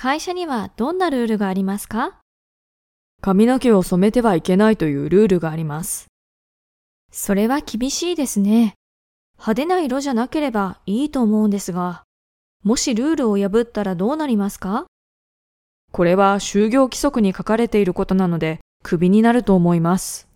会社にはどんなルールがありますか？髪の毛を染めてはいけないというルールがあります。それは厳しいですね。派手な色じゃなければいいと思うんですが、もしルールを破ったらどうなりますか？これは就業規則に書かれていることなので、クビになると思います。